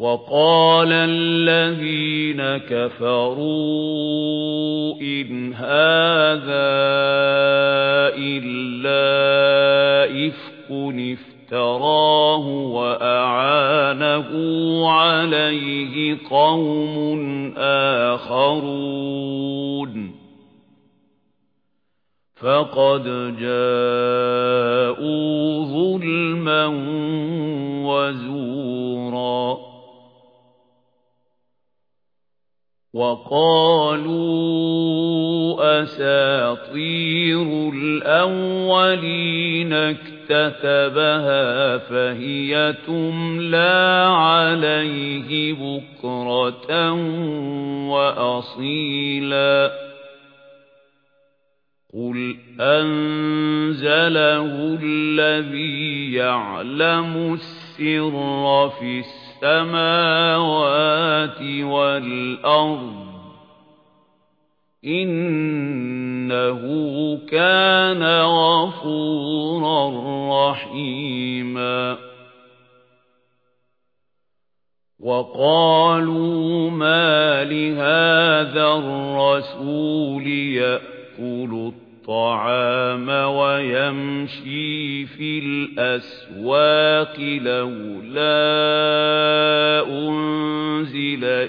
وَقَالَ الَّذِينَ كَفَرُوا إِنْ هَذَا إِلَّا إِفْكٌ افْتَرَاهُ وَأَعَانَهُ عَلَيْهِ قَوْمٌ آخَرُونَ. فَقَدْ جَاءُوا ظُلْمًا وَزُورًا وَقَالُوا أَسَاطِيرُ الْأَوَّلِينَ اكْتَتَبَهَا فَهِيَ تُمْلَى عَلَيْهِ بُكْرَةً وَأَصِيلًا. قُلْ أَنزَلَهُ الَّذِي يَعْلَمُ السِّرَّ فِي السَّمَاوَاتِ السماوات والأرض إنه كان غفورا رحيما وقالوا ما لهذا الرسول يأكل الطعام ويمشي في الأسواق لولا